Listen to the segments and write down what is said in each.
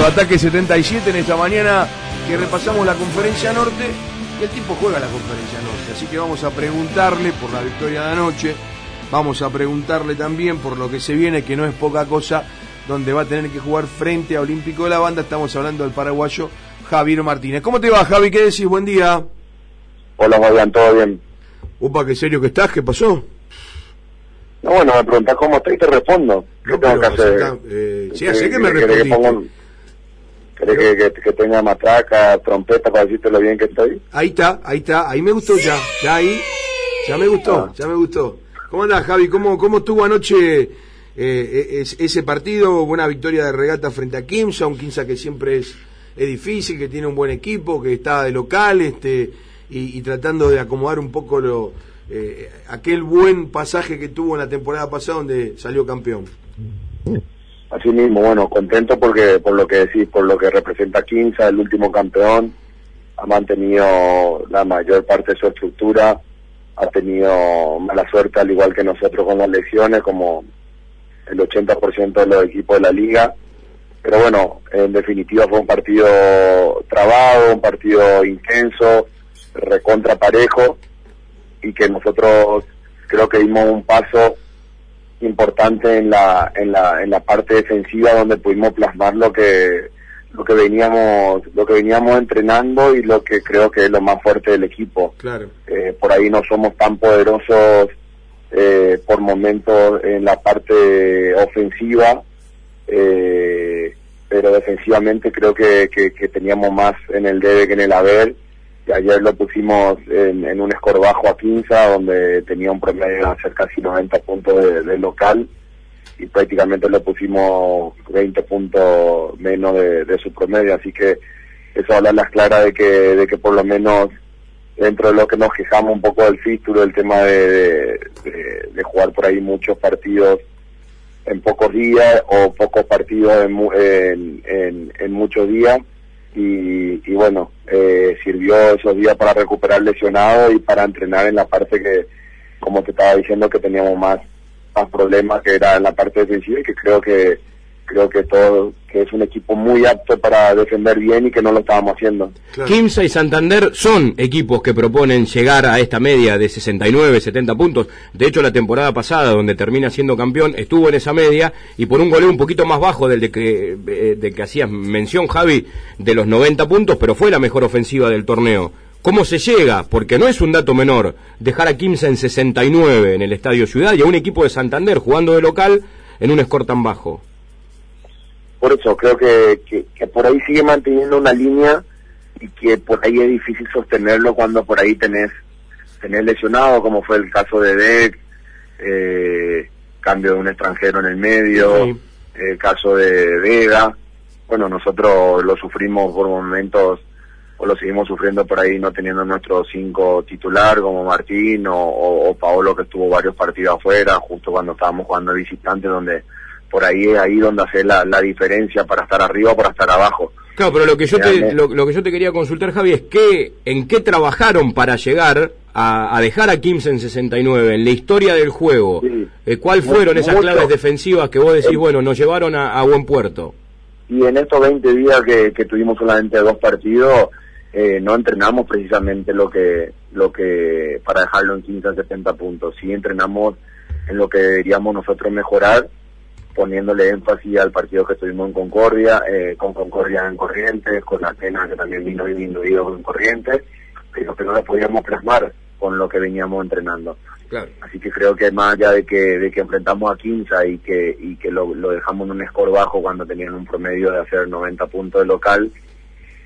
Radio Ataque 77 en esta mañana que repasamos la conferencia norte y el tipo juega la conferencia norte, así que vamos a preguntarle por la victoria de anoche, vamos a preguntarle también por lo que se viene, que no es poca cosa, donde va a tener que jugar frente a Olímpico de la Banda, estamos hablando del paraguayo Javier Martínez. ¿Cómo te va Javi? ¿Qué decís? Buen día. Hola Fabián, ¿todo bien? Upa, qué serio que estás, ¿qué pasó? No, bueno, me preguntás cómo estoy y te respondo. ¿Qué No, tengo que hacer? acá, eh, sí, así que me ¿Querés que respondiste. ¿Querés que, que- que tenga matraca, trompeta para decirte lo bien que estoy? Ahí está, ahí está, ahí me gustó ya, ya ahí, ya me gustó, Ah. ya me gustó. ¿Cómo andás, Javi? ¿Cómo, cómo estuvo anoche eh, es- ese partido? Buena victoria de regata frente a Kimsa, un Kimsa que siempre es, es difícil, que tiene un buen equipo, que está de local, este, y, y tratando de acomodar un poco lo, eh, aquel buen pasaje que tuvo en la temporada pasada donde salió campeón. Así mismo, bueno, contento porque por lo que decís, por lo que representa Quinza, el último campeón, ha mantenido la mayor parte de su estructura, ha tenido mala suerte al igual que nosotros con las lesiones, como el 80% de los equipos de la liga. Pero bueno, en definitiva fue un partido trabado, un partido intenso, recontra parejo, y que nosotros creo que dimos un paso importante en la en la en la parte defensiva donde pudimos plasmar lo que lo que veníamos lo que veníamos entrenando y lo que creo que es lo más fuerte del equipo Claro. Eh, por ahí no somos tan poderosos eh, por momentos en la parte ofensiva eh, pero defensivamente creo que, que, que teníamos más en el debe que en el haber ayer lo pusimos en, en un score bajo a 15 donde tenía un promedio de hacer casi 90 puntos de, local y prácticamente lo pusimos 20 puntos menos de, su promedio. Así que eso habla las claras de que de que por lo menos dentro de lo que nos quejamos un poco del fístulo el tema de, jugar por ahí muchos partidos en pocos días o pocos partidos en muchos días y, y bueno, eh, sirvió esos días para recuperar lesionados y para entrenar en la parte que, como te estaba diciendo, que teníamos más, más problemas que era en la parte defensiva y que creo que creo que todo que es un equipo muy apto para defender bien y que no lo estábamos haciendo. claro. Quimsa y Santander son equipos que proponen llegar a esta media de 69, 70 puntos. De hecho, la temporada pasada, donde termina siendo campeón, estuvo en esa media y por un goleo un poquito más bajo del de que, eh, de que hacías mención, Javi, de los 90 puntos, pero fue la mejor ofensiva del torneo. ¿Cómo se llega? Porque no es un dato menor dejar a Quimsa en 69 en el Estadio Ciudad y a un equipo de Santander jugando de local en un score tan bajo. Por eso creo que, que, que por ahí sigue manteniendo una línea y que por ahí es difícil sostenerlo cuando por ahí tenés tenés lesionado como fue el caso de Deck eh, cambio de un extranjero en el medio Sí. el caso de Vega bueno nosotros lo sufrimos por momentos o lo seguimos sufriendo por ahí no teniendo nuestro cinco titular como Martín o, o, o Paolo que estuvo varios partidos afuera justo cuando estábamos jugando de visitante donde por ahí es ahí donde hace la, la diferencia para estar arriba o para estar abajo. Claro, pero lo que yo te, lo, lo que yo te quería consultar, Javi, es que, en qué trabajaron para llegar a, a dejar a Kimsa en 69, en la historia del juego. Sí. Eh, ¿Cuál Mu- fueron esas mucho. claves defensivas que vos decís, bueno, nos llevaron a, a buen puerto? Y en estos 20 días que, que tuvimos solamente dos partidos, eh, no entrenamos precisamente lo que lo que para dejarlo en 15 a 70 puntos. Sí entrenamos en lo que deberíamos nosotros mejorar, poniéndole énfasis al partido que estuvimos en Concordia, eh, con Concordia en Corrientes, con Atenas que también vino disminuido en Corrientes, pero que no lo podíamos plasmar con lo que veníamos entrenando. Claro. Así que creo que más allá de que, de que enfrentamos a Quinza y que, y que lo, lo dejamos en un score bajo cuando tenían un promedio de hacer 90 puntos de local,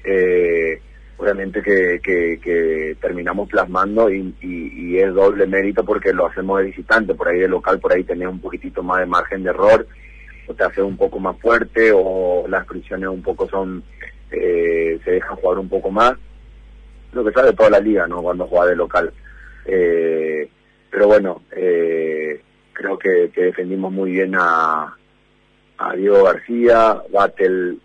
eh, obviamente que, que, terminamos plasmando y, es doble mérito porque lo hacemos de visitante, por ahí de local, por ahí tenés un poquitito más de margen de error, o te hace un poco más fuerte, o las fricciones un poco son, eh, se dejan jugar un poco más, lo que sabe toda la liga, ¿no? Cuando juega de local. Eh, pero bueno, eh, creo que, que defendimos muy bien a, a Diego García, Battle,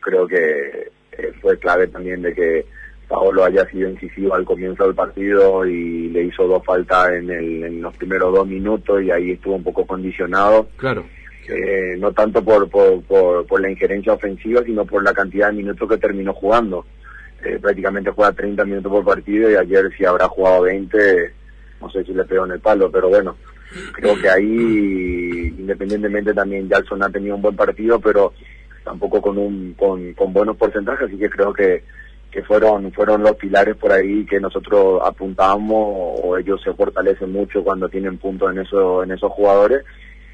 creo que eh, fue clave también de que Paolo haya sido incisivo al comienzo del partido y le hizo dos faltas en, el, en los primeros dos minutos y ahí estuvo un poco condicionado Claro. Eh, no tanto por, por, por, la injerencia ofensiva, sino por la cantidad de minutos que terminó jugando. Eh, prácticamente juega 30 minutos por partido y ayer si habrá jugado 20, no sé si le pegó en el palo, pero bueno, creo que ahí, independientemente también, Jackson ha tenido un buen partido, pero tampoco con un con, con buenos porcentajes, así que creo que que fueron fueron los pilares por ahí que nosotros apuntamos o ellos se fortalecen mucho cuando tienen puntos en eso en esos jugadores.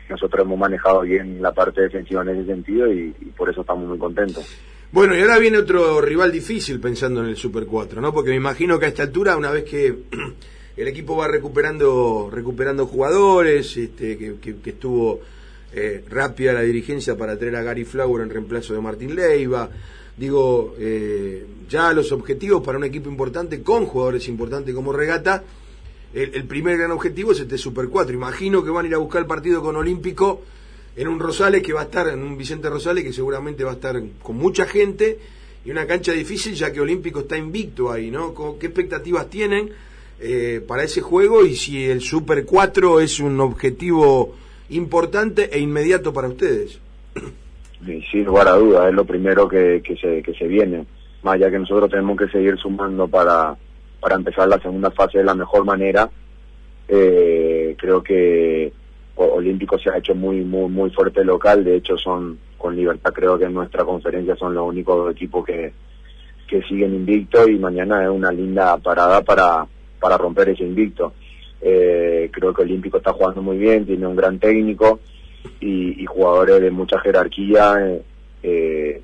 Nosotros hemos manejado bien la parte defensiva en ese sentido y, por eso estamos muy contentos. Bueno y ahora viene otro rival difícil pensando en el Super 4 no porque me imagino que a esta altura una vez que el equipo va recuperando recuperando jugadores este que, que, estuvo eh, rápida la dirigencia para traer a Gary Flower en reemplazo de Martín Leiva digo, eh, ya los objetivos para un equipo importante, con jugadores importantes como Regata, el, primer gran objetivo es este Super 4. Imagino que van a ir a buscar el partido con Olímpico en un Rosales que va a estar, en un Vicente Rosales que seguramente va a estar con mucha gente y una cancha difícil ya que Olímpico está invicto ahí, ¿no? ¿Qué expectativas tienen eh, para ese juego y si el Super 4 es un objetivo importante e inmediato para ustedes? sin lugar a dudas, es lo primero que, que, se, que se viene. Más ya que nosotros tenemos que seguir sumando para, para empezar la segunda fase de la mejor manera. Eh, creo que Olímpico se ha hecho muy, muy, muy fuerte local. De hecho, son con libertad, creo que en nuestra conferencia son los únicos equipos que, que siguen invicto y mañana es una linda parada para, para romper ese invicto. Eh, creo que Olímpico está jugando muy bien, tiene un gran técnico y, jugadores de mucha jerarquía eh,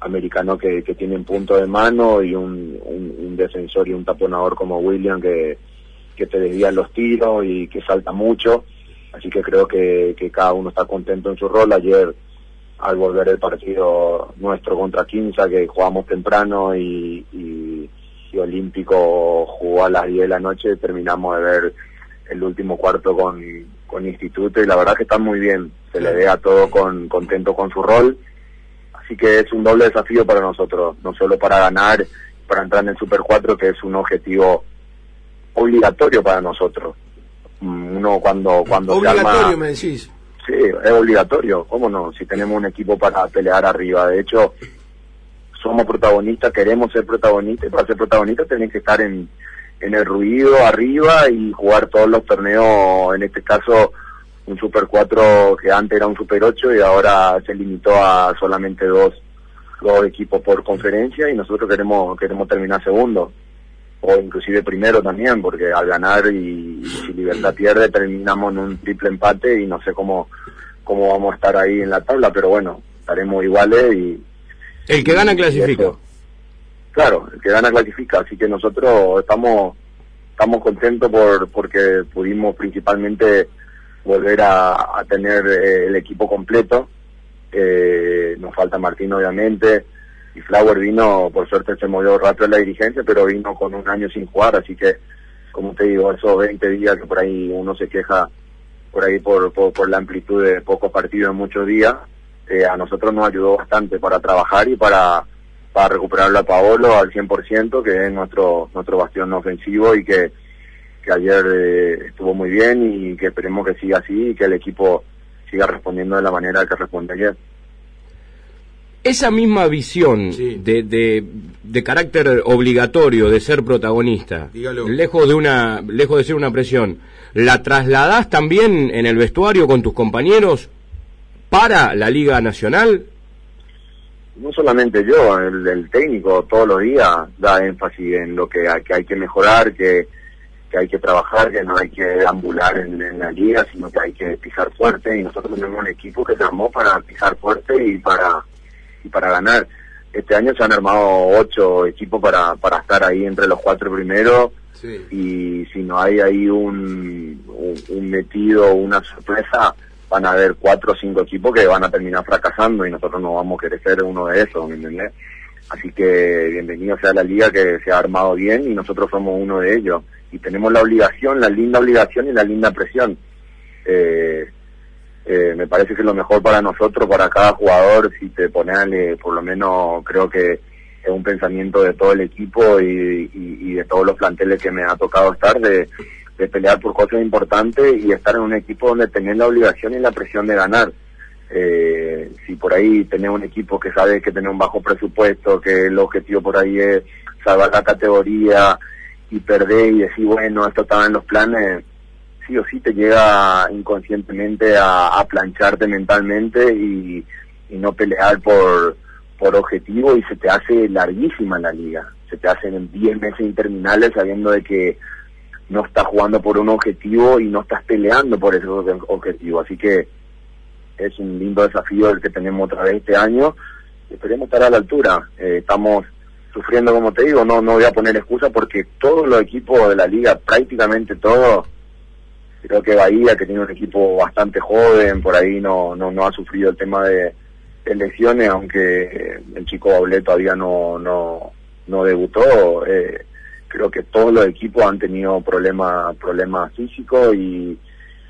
americanos que, tienen punto de mano y un, defensor y un taponador como William que, que te desvía los tiros y que salta mucho. Así que creo que, que cada uno está contento en su rol. Ayer, al volver el partido nuestro contra Quinza, que jugamos temprano y Olímpico jugó a las 10 de la noche, terminamos de ver el último cuarto con, con Instituto y la verdad que está muy bien, se le ve a todo con, contento con su rol, así que es un doble desafío para nosotros, no solo para ganar, para entrar en el Super 4, que es un objetivo obligatorio para nosotros. Mm, uno cuando, cuando obligatorio me decís. Sí, es obligatorio, ¿cómo no? Si tenemos un equipo para pelear arriba, de hecho, somos protagonistas, queremos ser protagonistas, y para ser protagonistas tenés que estar en, en el ruido arriba y jugar todos los torneos, en este caso un Super 4 que antes era un Super 8 y ahora se limitó a solamente dos, dos equipos por conferencia y nosotros queremos queremos terminar segundo o inclusive primero también porque al ganar y, si Libertad pierde terminamos en un triple empate y no sé cómo cómo vamos a estar ahí en la tabla pero bueno estaremos iguales y el que gana clasifica claro, el que gana clasifica, así que nosotros estamos estamos contentos por porque pudimos principalmente volver a, tener eh, el equipo completo. Eh, nos falta Martín obviamente y Flower vino, por suerte se movió rápido la dirigencia, pero vino con un año sin jugar, así que como te digo, esos 20 días que por ahí uno se queja por ahí por, por, la amplitud de pocos partidos en muchos días, eh, a nosotros nos ayudó bastante para trabajar y para para recuperarlo a Paolo al 100%, que es nuestro nuestro bastión ofensivo y que, que ayer eh, estuvo muy bien y que esperemos que siga así y que el equipo siga respondiendo de la manera que responde ayer. Esa misma visión de, de, de, carácter obligatorio de ser protagonista, lejos de una lejos de ser una presión, ¿la trasladás también en el vestuario con tus compañeros para la Liga Nacional? No solamente yo, el, técnico todos los días da énfasis en lo que hay que, hay que mejorar, que, que hay que trabajar, que no hay que ambular en, la liga, sino que hay que pisar fuerte. Y nosotros tenemos un equipo que se armó para pisar fuerte y para y para ganar. Este año se han armado ocho equipos para, para estar ahí entre los cuatro primeros. Y si no hay ahí un, un metido, una sorpresa, van a haber cuatro o cinco equipos que van a terminar fracasando y nosotros no vamos a querer ser uno de esos, ¿me entiendes? Así que bienvenido sea la liga que se ha armado bien y nosotros somos uno de ellos. Y tenemos la obligación, la linda obligación y la linda presión. Eh, eh, me parece que lo mejor para nosotros, para cada jugador, si te pones, eh, por lo menos creo que es un pensamiento de todo el equipo y de todos los planteles que me ha tocado estar, de, de pelear por cosas importantes y estar en un equipo donde tenés la obligación y la presión de ganar. Eh, si por ahí tenés un equipo que sabe que tiene un bajo presupuesto, que el objetivo por ahí es salvar la categoría y perder y decir, bueno, esto estaba en los planes, sí o sí te llega inconscientemente a, plancharte mentalmente y, no pelear por, por objetivo y se te hace larguísima la liga. Se te hacen 10 meses interminables sabiendo de que no estás jugando por un objetivo y no estás peleando por ese objetivo. Así que es un lindo desafío el que tenemos otra vez este año. Esperemos estar a la altura. Eh, estamos sufriendo, como te digo, no, no voy a poner excusa porque todos los equipos de la liga, prácticamente todos, creo que Bahía, que tiene un equipo bastante joven, por ahí no, no, no ha sufrido el tema de, lesiones, aunque el chico Bablé todavía no, no, no debutó. Eh, creo que todos los equipos han tenido problemas problemas físicos y,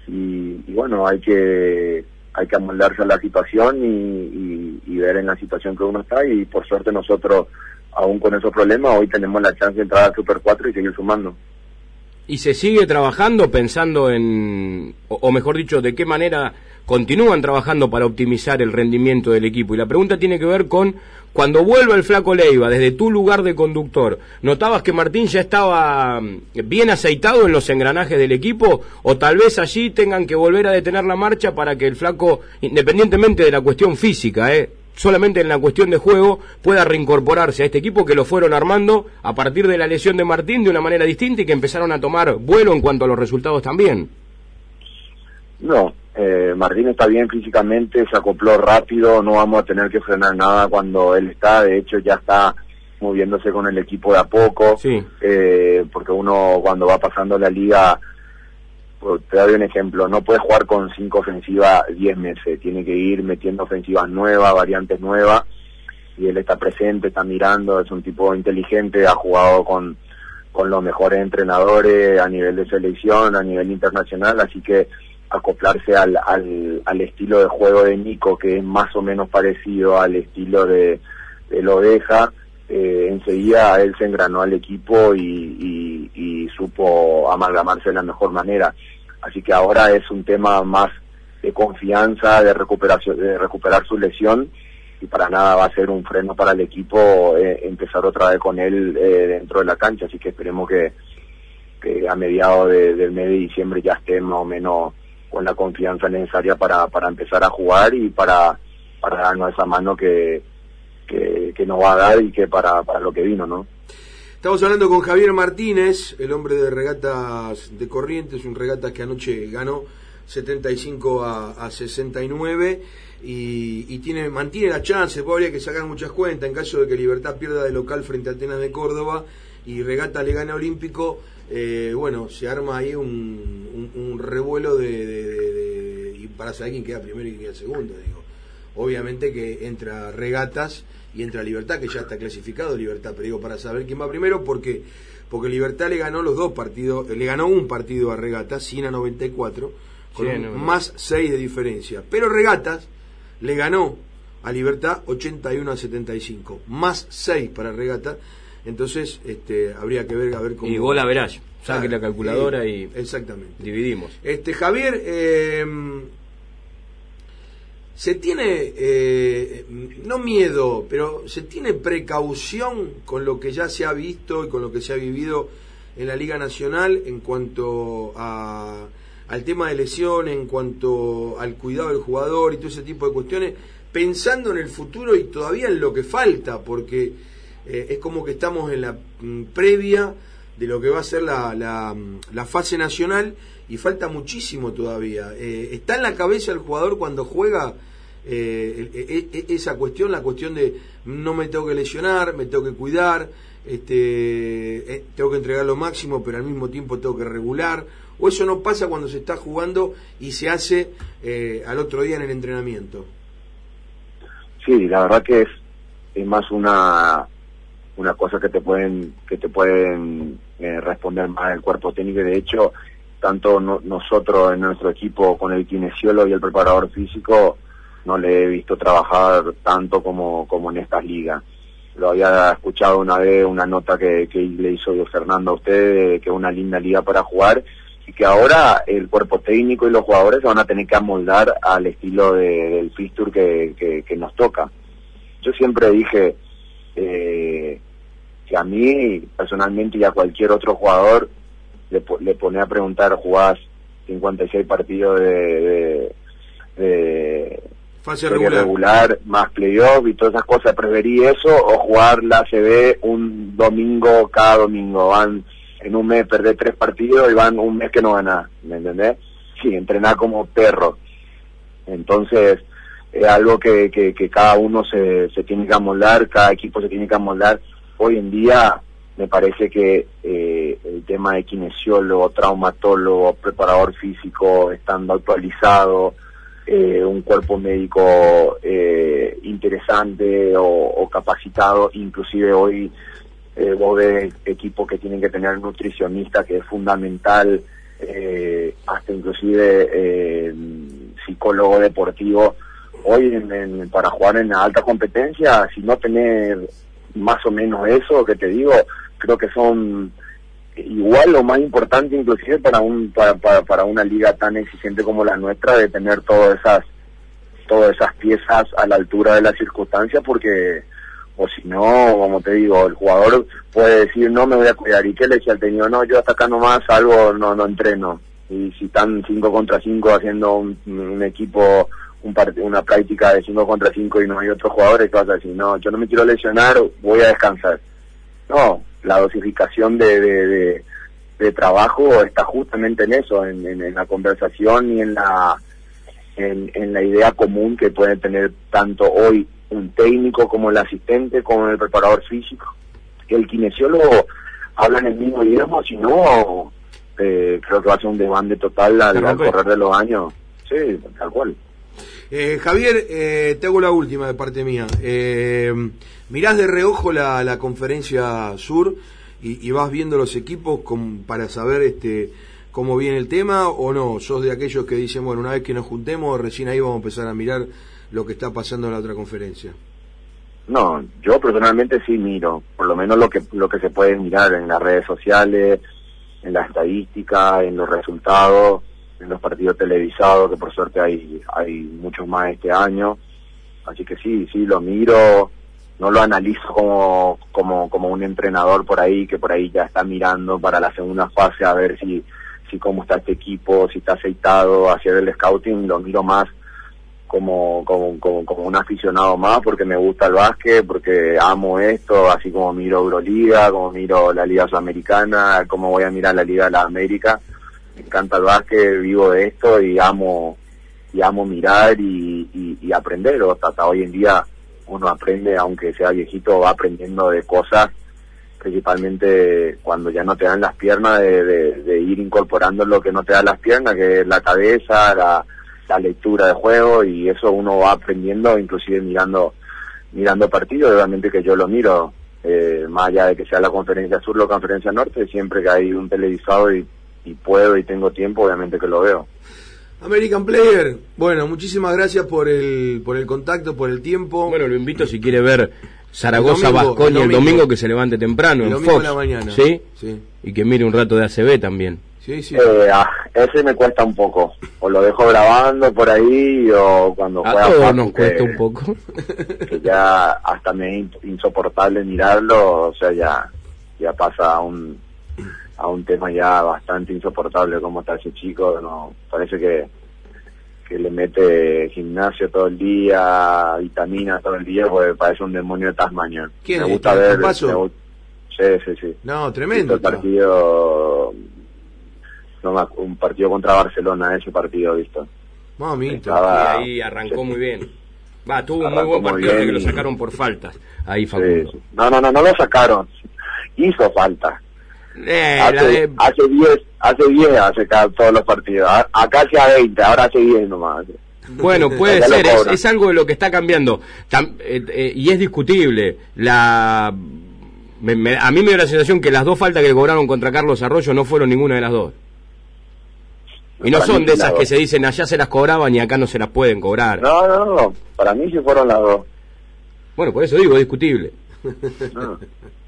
y, bueno, hay que hay que amoldarse a la situación y, y, ver en la situación que uno está y por suerte nosotros, aún con esos problemas, hoy tenemos la chance de entrar al Super 4 y seguir sumando y se sigue trabajando pensando en, o, mejor dicho, de qué manera continúan trabajando para optimizar el rendimiento del equipo. Y la pregunta tiene que ver con cuando vuelva el flaco Leiva desde tu lugar de conductor, ¿notabas que Martín ya estaba mm, bien aceitado en los engranajes del equipo? ¿O tal vez allí tengan que volver a detener la marcha para que el flaco, independientemente de la cuestión física, eh, solamente en la cuestión de juego pueda reincorporarse a este equipo que lo fueron armando a partir de la lesión de Martín de una manera distinta y que empezaron a tomar vuelo en cuanto a los resultados también. No, eh, Martín está bien físicamente, se acopló rápido, no vamos a tener que frenar nada cuando él está, de hecho ya está moviéndose con el equipo de a poco, sí. eh, porque uno cuando va pasando la liga te doy un ejemplo, no puede jugar con cinco ofensivas diez meses, tiene que ir metiendo ofensivas nuevas, variantes nuevas, y él está presente, está mirando, es un tipo inteligente, ha jugado con, con los mejores entrenadores a nivel de selección, a nivel internacional, así que acoplarse al, al, al estilo de juego de Nico, que es más o menos parecido al estilo de, de Lodeja, eh, enseguida él se engranó al equipo y, y, supo amalgamarse de la mejor manera. Así que ahora es un tema más de confianza, de recuperación, de recuperar su lesión y para nada va a ser un freno para el equipo eh, empezar otra vez con él eh, dentro de la cancha. Así que esperemos que, a mediados del mes de diciembre ya esté más o menos con la confianza necesaria para, para empezar a jugar y para, para darnos esa mano que, que, que nos va a dar y que para, para lo que vino, ¿no? Estamos hablando con Javier Martínez, el hombre de regatas de Corrientes, un regata que anoche ganó 75 a, 69 y, tiene mantiene la chance, habría que sacar muchas cuentas en caso de que Libertad pierda de local frente a Atenas de Córdoba y Regata le gane a Olímpico, eh, bueno, se arma ahí un, revuelo de, y para saber quién queda primero y quién queda segundo, digo. Obviamente que entra Regatas y entra Libertad, que ya está clasificado Libertad, pero digo, para saber quién va primero, porque porque Libertad le ganó los dos partidos, le ganó un partido a Regatas, sin a 94, con más 6 de diferencia. Pero Regatas le ganó a Libertad 81 a 75, más 6 para Regatas, entonces este, habría que ver a ver cómo... Y gol a verás, saque la calculadora y... Exactamente. Dividimos. Este, Javier... Eh, se tiene, eh, no miedo, pero se tiene precaución con lo que ya se ha visto y con lo que se ha vivido en la Liga Nacional en cuanto a, al tema de lesión, en cuanto al cuidado del jugador y todo ese tipo de cuestiones, pensando en el futuro y todavía en lo que falta, porque eh, es como que estamos en la mm, previa de lo que va a ser la, la, fase nacional y falta muchísimo todavía. Eh, está en la cabeza el jugador cuando juega eh, esa cuestión, la cuestión de no me tengo que lesionar, me tengo que cuidar, este, eh, tengo que entregar lo máximo, pero al mismo tiempo tengo que regular. O eso no pasa cuando se está jugando y se hace eh, al otro día en el entrenamiento. Sí, la verdad que es, es más una una cosa que te pueden que te pueden eh, responder más el cuerpo técnico de hecho tanto nosotros en nuestro equipo con el kinesiólogo y el preparador físico no le he visto trabajar tanto como, como en estas ligas. Lo había escuchado una vez, una nota que, que le hizo Fernando a usted, que es una linda liga para jugar, y que ahora el cuerpo técnico y los jugadores se van a tener que amoldar al estilo de, del fixture que, que, nos toca. Yo siempre dije eh, que a mí personalmente y a cualquier otro jugador le, le pone a preguntar, jugás 56 partidos de, de, fase regular. regular. más playoff y todas esas cosas, preferí eso o jugar la CB un domingo cada domingo, van en un mes perder tres partidos y van un mes que no ganan, ¿me entendés? Sí, entrenar como perro. Entonces, es algo que, que, que cada uno se, se tiene que amoldar, cada equipo se tiene que amoldar. Hoy en día me parece que eh, el tema de kinesiólogo, traumatólogo, preparador físico, estando actualizado, eh, un cuerpo médico eh, interesante o, capacitado, inclusive hoy eh, vos ves equipos que tienen que tener nutricionista, que es fundamental, eh, hasta inclusive psicólogo deportivo. Hoy en, para jugar en alta competencia, si no tener más o menos eso que te digo, creo que son igual lo más importante inclusive para un para, para, una liga tan exigente como la nuestra de tener todas esas todas esas piezas a la altura de las circunstancias porque o si no como te digo el jugador puede decir no me voy a cuidar y qué le echa al tenido no yo hasta acá nomás algo no no entreno y si están 5 contra 5 haciendo un, equipo un una práctica de 5 contra 5 y no hay otros jugadores que vas a decir no yo no me quiero lesionar voy a descansar no la dosificación de, de, trabajo está justamente en eso, en, la conversación y en la, en, la idea común que puede tener tanto hoy un técnico como el asistente, como el preparador físico. El kinesiólogo habla en el mismo idioma, si no, eh, creo que va a ser un demande total al, correr de los años. Sí, tal cual. Eh, Javier, eh, te hago la última de parte mía. Eh, mirás de reojo la, la conferencia sur y, vas viendo los equipos para saber este cómo viene el tema o no. Sos de aquellos que dicen, bueno, una vez que nos juntemos, recién ahí vamos a empezar a mirar lo que está pasando en la otra conferencia. No, yo personalmente sí miro, por lo menos lo que lo que se puede mirar en las redes sociales, en la estadística, en los resultados en los partidos televisados, que por suerte hay, hay muchos más este año. Así que sí, sí, lo miro, no lo analizo como, como, como un entrenador por ahí, que por ahí ya está mirando para la segunda fase a ver si, si cómo está este equipo, si está aceitado hacia el scouting, lo miro más como, como, como, como un aficionado más porque me gusta el básquet, porque amo esto, así como miro Euroliga, como miro la Liga Sudamericana, como voy a mirar la Liga de la América me encanta el básquet, vivo de esto y amo y amo mirar y, y, aprender. hasta, hoy en día uno aprende, aunque sea viejito, va aprendiendo de cosas, principalmente cuando ya no te dan las piernas, de, de, ir incorporando lo que no te dan las piernas, que es la cabeza, la, la lectura de juego y eso uno va aprendiendo, inclusive mirando mirando partidos, obviamente que yo lo miro, eh, más allá de que sea la conferencia sur o la conferencia norte, siempre que hay un televisado y y puedo y tengo tiempo, obviamente que lo veo. American Player, bueno, muchísimas gracias por el, por el contacto, por el tiempo. Bueno, lo invito si quiere ver Zaragoza Vascoña el, domingo que se levante temprano el en Fox. la mañana. ¿sí? ¿sí? Y que mire un rato de ACB también. Sí, sí. Eh, ah, ese me cuesta un poco. O lo dejo grabando por ahí o cuando a juega. Todos nos cuesta un poco. Que ya hasta me es insoportable mirarlo, o sea, ya, ya pasa un a un tema ya bastante insoportable como está ese chico, no parece que, que le mete gimnasio todo el día, vitamina todo el día, porque parece un demonio de Tasmania. ¿Quién me gusta ver, sí, sí, sí. No, tremendo. El partido, no, un partido contra Barcelona, ese partido, visto. Mamita. Ahí arrancó muy bien. Va, tuvo un muy buen partido que lo sacaron por faltas. Ahí Facundo. No, no, no, no lo sacaron. Hizo falta. Eh, hace 10 hace 10 hace todos los partidos. Acá hacía 20, ahora hace 10 nomás. Bueno, puede ser, es, algo de lo que está cambiando. Eh, eh, y es discutible. La, a mí me dio la sensación que las dos faltas que cobraron contra Carlos Arroyo no fueron ninguna de las dos. Y no son de esas que se dicen allá se las cobraban y acá no se las pueden cobrar. No, no, no. Para mí sí fueron las dos. Bueno, por eso digo, es discutible.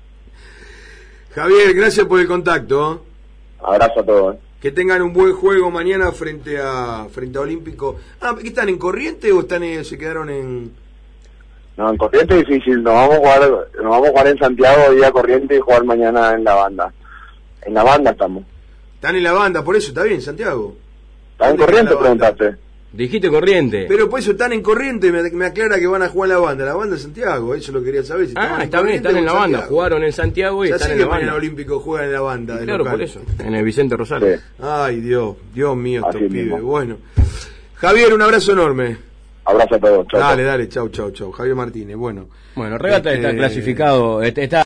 Javier, gracias por el contacto. Abrazo a todos. Que tengan un buen juego mañana frente a frente a Olímpico. Ah, ¿qué están en corriente o están en- se quedaron en No, en Corriente es difícil. Nos vamos a jugar, nos vamos a jugar en Santiago día Corriente y jugar mañana en la banda. En la banda estamos. están en la banda, por eso está bien, Santiago. ¿Estás en ¿Dónde Corriente? Preguntaste. Dijiste corriente. Pero por eso están en corriente, me, me aclara que van a jugar en la banda, la banda de Santiago, eso lo quería saber. Si ah, está bien, están en la banda. Santiago. Jugaron en Santiago y Ya están sé en que la banda. Olímpico juega en la banda. Claro, local. por eso. En el Vicente Rosario. Sí. Ay, Dios, Dios mío, estos Así pibes. mismo. Bueno. Javier, un abrazo enorme. Abrazo a todos. Chau, chau. Dale, dale, chau, chau, chau. Javier Martínez, bueno. Bueno, Regata Este- está clasificado, este- está